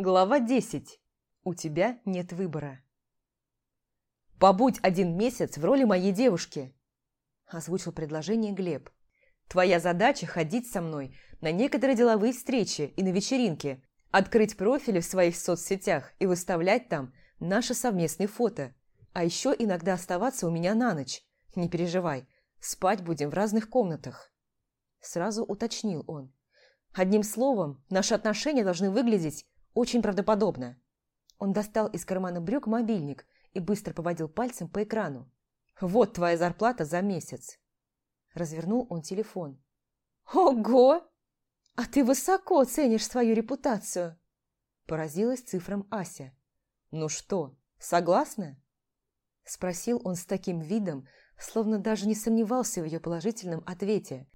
Глава 10. У тебя нет выбора. «Побудь один месяц в роли моей девушки», – озвучил предложение Глеб. «Твоя задача – ходить со мной на некоторые деловые встречи и на вечеринки, открыть профили в своих соцсетях и выставлять там наши совместные фото, а еще иногда оставаться у меня на ночь. Не переживай, спать будем в разных комнатах». Сразу уточнил он. «Одним словом, наши отношения должны выглядеть очень правдоподобно. Он достал из кармана брюк мобильник и быстро поводил пальцем по экрану. «Вот твоя зарплата за месяц». Развернул он телефон. «Ого! А ты высоко ценишь свою репутацию!» Поразилась цифрам Ася. «Ну что, согласна?» Спросил он с таким видом, словно даже не сомневался в ее положительном ответе.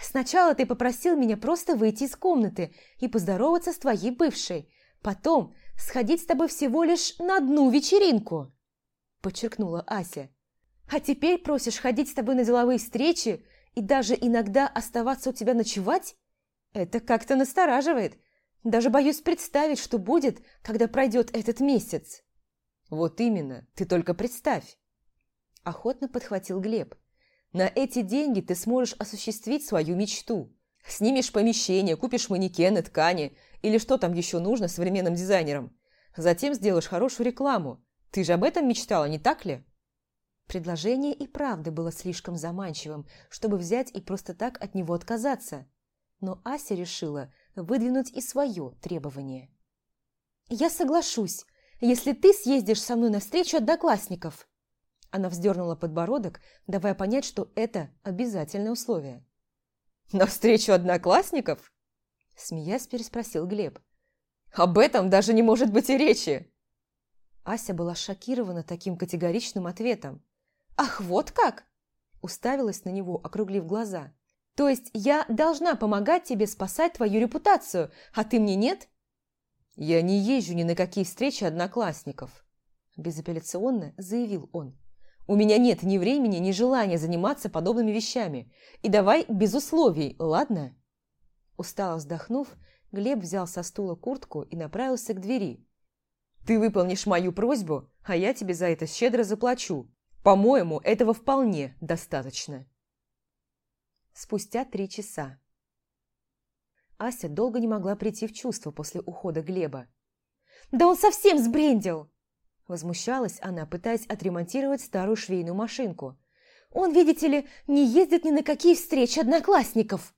«Сначала ты попросил меня просто выйти из комнаты и поздороваться с твоей бывшей, Потом сходить с тобой всего лишь на одну вечеринку», – подчеркнула Ася. «А теперь просишь ходить с тобой на деловые встречи и даже иногда оставаться у тебя ночевать? Это как-то настораживает. Даже боюсь представить, что будет, когда пройдет этот месяц». «Вот именно, ты только представь!» Охотно подхватил Глеб. «На эти деньги ты сможешь осуществить свою мечту. Снимешь помещение, купишь манекены, ткани или что там еще нужно современным дизайнерам. Затем сделаешь хорошую рекламу. Ты же об этом мечтала, не так ли? Предложение и правда было слишком заманчивым, чтобы взять и просто так от него отказаться. Но Ася решила выдвинуть и свое требование. «Я соглашусь, если ты съездишь со мной на встречу одноклассников». Она вздернула подбородок, давая понять, что это обязательное условие. «На встречу одноклассников?» Смеясь, переспросил Глеб. «Об этом даже не может быть и речи!» Ася была шокирована таким категоричным ответом. «Ах, вот как!» Уставилась на него, округлив глаза. «То есть я должна помогать тебе спасать твою репутацию, а ты мне нет?» «Я не езжу ни на какие встречи одноклассников», безапелляционно заявил он. «У меня нет ни времени, ни желания заниматься подобными вещами. И давай без условий, ладно?» Устало вздохнув, Глеб взял со стула куртку и направился к двери. «Ты выполнишь мою просьбу, а я тебе за это щедро заплачу. По-моему, этого вполне достаточно». Спустя три часа. Ася долго не могла прийти в чувство после ухода Глеба. «Да он совсем сбрендил!» Возмущалась она, пытаясь отремонтировать старую швейную машинку. «Он, видите ли, не ездит ни на какие встречи одноклассников!»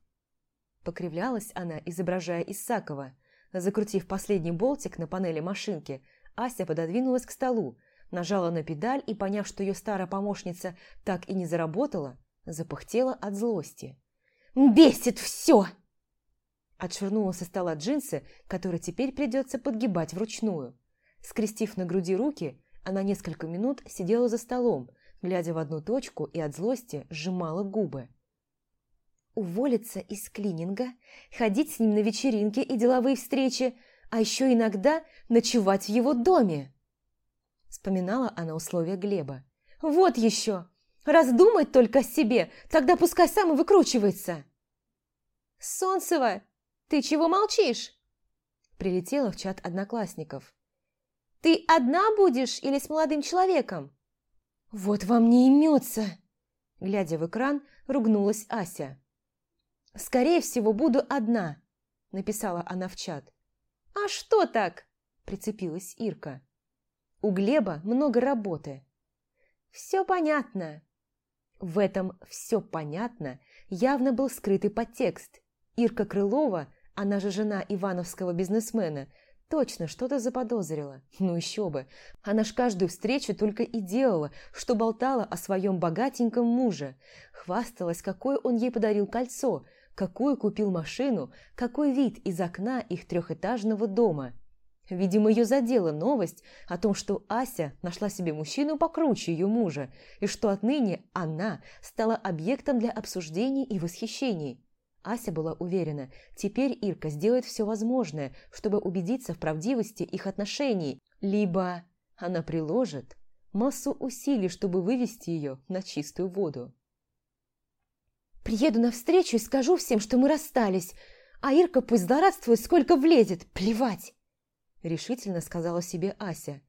Покривлялась она, изображая Исакова. Закрутив последний болтик на панели машинки, Ася пододвинулась к столу, нажала на педаль и, поняв, что ее старая помощница так и не заработала, запыхтела от злости. «Бесит все!» Отшвырнула со стола джинсы, которые теперь придется подгибать вручную. Скрестив на груди руки, она несколько минут сидела за столом, глядя в одну точку и от злости сжимала губы уволиться из клининга, ходить с ним на вечеринки и деловые встречи, а еще иногда ночевать в его доме. Вспоминала она условия Глеба. «Вот еще! Раздумать только о себе, тогда пускай сам и выкручивается!» «Солнцева, ты чего молчишь?» Прилетела в чат одноклассников. «Ты одна будешь или с молодым человеком?» «Вот вам не имется!» Глядя в экран, ругнулась Ася. «Скорее всего, буду одна», – написала она в чат. «А что так?» – прицепилась Ирка. «У Глеба много работы». «Все понятно». В этом «все понятно» явно был скрытый подтекст. Ирка Крылова, она же жена ивановского бизнесмена, точно что-то заподозрила. Ну еще бы. Она ж каждую встречу только и делала, что болтала о своем богатеньком муже. Хвасталась, какое он ей подарил кольцо – какую купил машину, какой вид из окна их трехэтажного дома. Видимо, ее задела новость о том, что Ася нашла себе мужчину покруче ее мужа, и что отныне она стала объектом для обсуждений и восхищений. Ася была уверена, теперь Ирка сделает все возможное, чтобы убедиться в правдивости их отношений, либо она приложит массу усилий, чтобы вывести ее на чистую воду. Приеду навстречу и скажу всем, что мы расстались, а Ирка пусть злорадствует, сколько влезет, плевать. – решительно сказала себе Ася.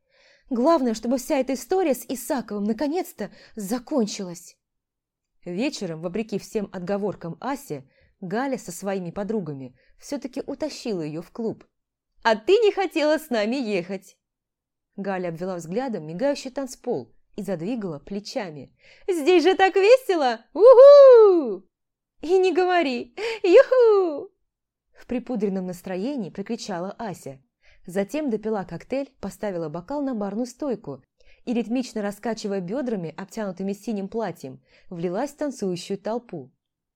«Главное, чтобы вся эта история с Исаковым наконец-то закончилась». Вечером, вопреки всем отговоркам Аси, Галя со своими подругами все-таки утащила ее в клуб. «А ты не хотела с нами ехать!» Галя обвела взглядом мигающий танцпол и задвигала плечами. «Здесь же так весело! Уху!» «И не говори! Юху!» В припудренном настроении прокричала Ася. Затем допила коктейль, поставила бокал на барную стойку и, ритмично раскачивая бедрами, обтянутыми синим платьем, влилась в танцующую толпу.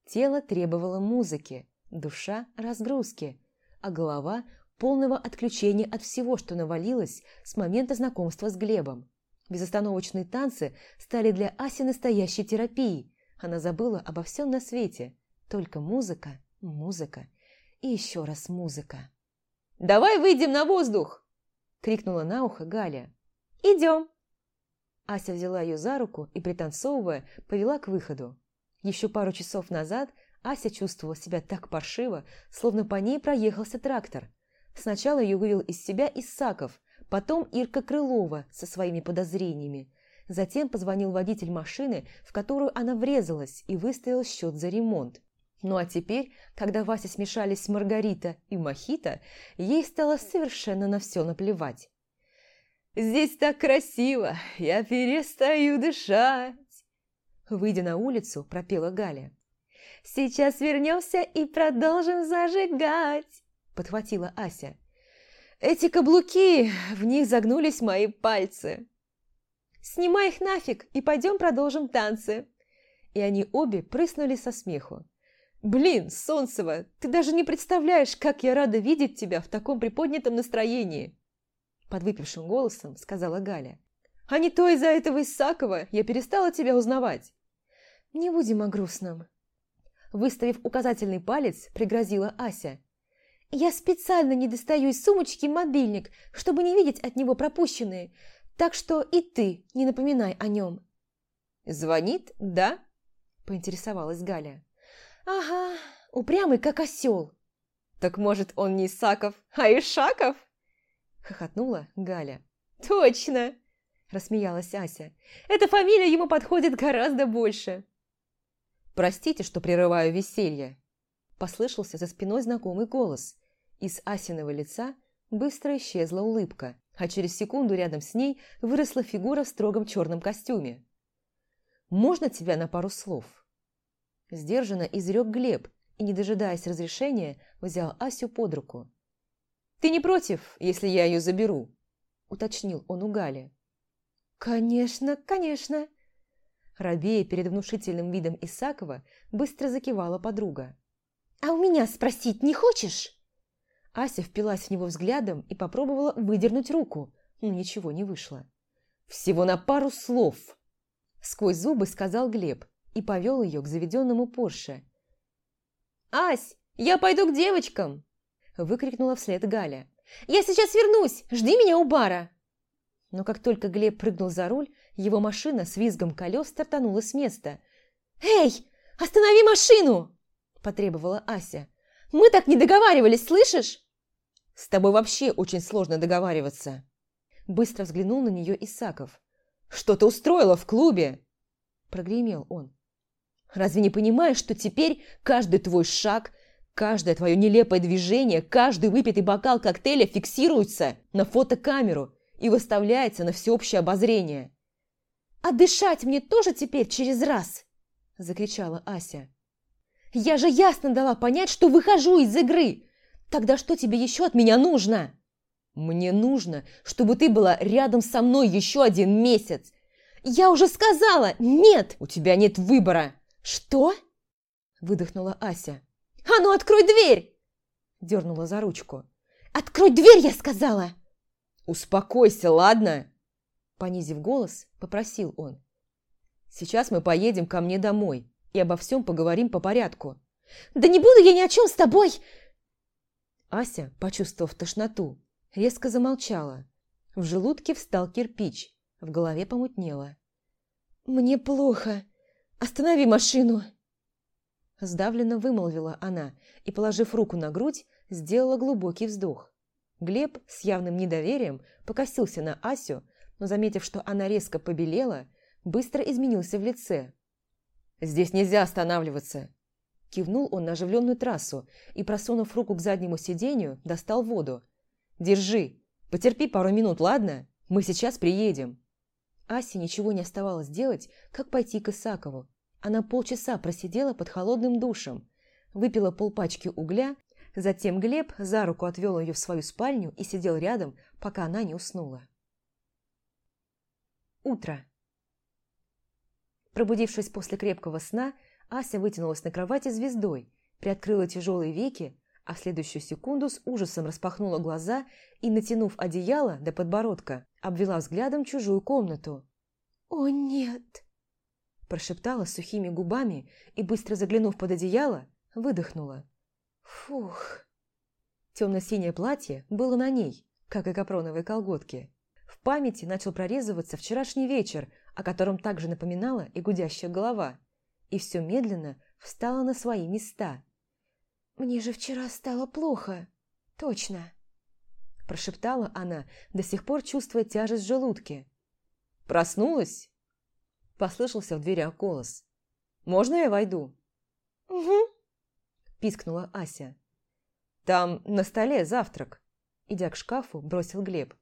Тело требовало музыки, душа – разгрузки, а голова – полного отключения от всего, что навалилось с момента знакомства с Глебом. Безостановочные танцы стали для Аси настоящей терапией. Она забыла обо всем на свете. Только музыка, музыка и еще раз музыка. «Давай выйдем на воздух!» – крикнула на ухо Галя. «Идем!» Ася взяла ее за руку и, пританцовывая, повела к выходу. Еще пару часов назад Ася чувствовала себя так паршиво, словно по ней проехался трактор. Сначала ее вывел из себя Исаков, потом Ирка Крылова со своими подозрениями. Затем позвонил водитель машины, в которую она врезалась, и выставил счет за ремонт. Ну а теперь, когда Вася смешались с Маргарита и Мохито, ей стало совершенно на все наплевать. «Здесь так красиво, я перестаю дышать!» Выйдя на улицу, пропела Галя. «Сейчас вернемся и продолжим зажигать!» Подхватила Ася. «Эти каблуки, в них загнулись мои пальцы!» «Снимай их нафиг и пойдем продолжим танцы!» И они обе прыснули со смеху. «Блин, Солнцева, ты даже не представляешь, как я рада видеть тебя в таком приподнятом настроении!» Подвыпившим голосом сказала Галя. «А не то из-за этого Исакова я перестала тебя узнавать!» «Не будем о грустном!» Выставив указательный палец, пригрозила Ася. «Я специально не достаю из сумочки мобильник, чтобы не видеть от него пропущенные, так что и ты не напоминай о нем». «Звонит, да?» – поинтересовалась Галя. «Ага, упрямый, как осел». «Так, может, он не Исаков, а Ишаков?» Хохотнула Галя. «Точно!» Рассмеялась Ася. «Эта фамилия ему подходит гораздо больше». «Простите, что прерываю веселье», послышался за спиной знакомый голос. Из Асиного лица быстро исчезла улыбка, а через секунду рядом с ней выросла фигура в строгом черном костюме. «Можно тебя на пару слов?» Сдержанно изрек Глеб и, не дожидаясь разрешения, взял Асю под руку. «Ты не против, если я ее заберу?» – уточнил он у Гали. «Конечно, конечно!» Рабея перед внушительным видом Исакова быстро закивала подруга. «А у меня спросить не хочешь?» Ася впилась в него взглядом и попробовала выдернуть руку, но ничего не вышло. «Всего на пару слов!» Сквозь зубы сказал Глеб и повел ее к заведенному Порше. «Ась, я пойду к девочкам!» выкрикнула вслед Галя. «Я сейчас вернусь! Жди меня у бара!» Но как только Глеб прыгнул за руль, его машина с визгом колес стартанула с места. «Эй, останови машину!» – потребовала Ася. «Мы так не договаривались, слышишь?» «С тобой вообще очень сложно договариваться!» Быстро взглянул на нее Исаков. «Что ты устроила в клубе?» – прогремел он. Разве не понимаешь, что теперь каждый твой шаг, каждое твое нелепое движение, каждый выпитый бокал коктейля фиксируется на фотокамеру и выставляется на всеобщее обозрение? «А дышать мне тоже теперь через раз?» – закричала Ася. «Я же ясно дала понять, что выхожу из игры! Тогда что тебе еще от меня нужно?» «Мне нужно, чтобы ты была рядом со мной еще один месяц!» «Я уже сказала! Нет! У тебя нет выбора!» «Что?» – выдохнула Ася. «А ну, открой дверь!» – дернула за ручку. «Открой дверь, я сказала!» «Успокойся, ладно?» Понизив голос, попросил он. «Сейчас мы поедем ко мне домой и обо всем поговорим по порядку». «Да не буду я ни о чем с тобой!» Ася, почувствовав тошноту, резко замолчала. В желудке встал кирпич, в голове помутнело. «Мне плохо!» «Останови машину!» Сдавленно вымолвила она и, положив руку на грудь, сделала глубокий вздох. Глеб с явным недоверием покосился на Асю, но, заметив, что она резко побелела, быстро изменился в лице. «Здесь нельзя останавливаться!» Кивнул он на оживленную трассу и, просунув руку к заднему сиденью, достал воду. «Держи! Потерпи пару минут, ладно? Мы сейчас приедем!» Асе ничего не оставалось делать, как пойти к Исакову. Она полчаса просидела под холодным душем, выпила полпачки угля, затем Глеб за руку отвел ее в свою спальню и сидел рядом, пока она не уснула. Утро. Пробудившись после крепкого сна, Ася вытянулась на кровати звездой, приоткрыла тяжелые веки, а в следующую секунду с ужасом распахнула глаза и, натянув одеяло до подбородка, обвела взглядом чужую комнату. «О, нет!» Прошептала сухими губами и, быстро заглянув под одеяло, выдохнула. «Фух!» Темно-синее платье было на ней, как и капроновые колготки. В памяти начал прорезываться вчерашний вечер, о котором также напоминала и гудящая голова – и все медленно встала на свои места. «Мне же вчера стало плохо, точно», – прошептала она, до сих пор чувствуя тяжесть в желудке. «Проснулась?» – послышался в дверях голос. «Можно я войду?» «Угу», – пискнула Ася. «Там на столе завтрак», – идя к шкафу, бросил Глеб.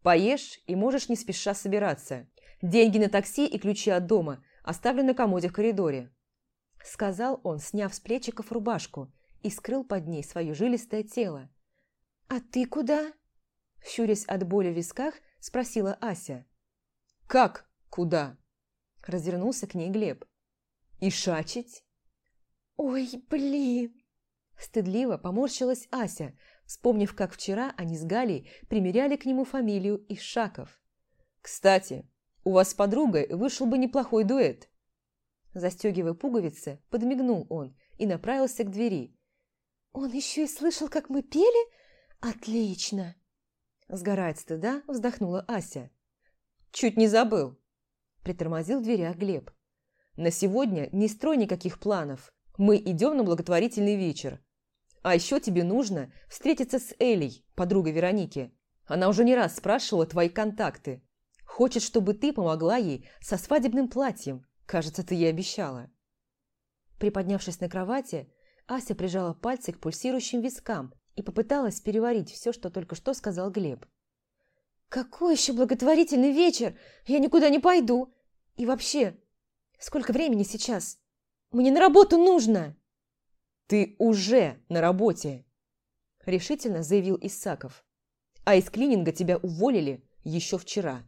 «Поешь и можешь не спеша собираться. Деньги на такси и ключи от дома оставлен на комоде в коридоре», – сказал он, сняв с плечиков рубашку и скрыл под ней свое жилистое тело. «А ты куда?» – щурясь от боли в висках, спросила Ася. «Как куда?» – развернулся к ней Глеб. «И шачить?» «Ой, блин!» Стыдливо поморщилась Ася, вспомнив, как вчера они с Галей примеряли к нему фамилию Ишаков. «Кстати, у вас с подругой вышел бы неплохой дуэт». Застегивая пуговицы, подмигнул он и направился к двери. «Он еще и слышал, как мы пели? Отлично!» Сгорает стыда, вздохнула Ася. «Чуть не забыл», – притормозил в дверях Глеб. «На сегодня не строй никаких планов. Мы идем на благотворительный вечер. А еще тебе нужно встретиться с Элей, подругой Вероники. Она уже не раз спрашивала твои контакты. Хочет, чтобы ты помогла ей со свадебным платьем. Кажется, ты ей обещала». Приподнявшись на кровати, Ася прижала пальцы к пульсирующим вискам и попыталась переварить все, что только что сказал Глеб. «Какой еще благотворительный вечер? Я никуда не пойду. И вообще, сколько времени сейчас? Мне на работу нужно!» «Ты уже на работе!» – решительно заявил Исаков. «А из клининга тебя уволили еще вчера».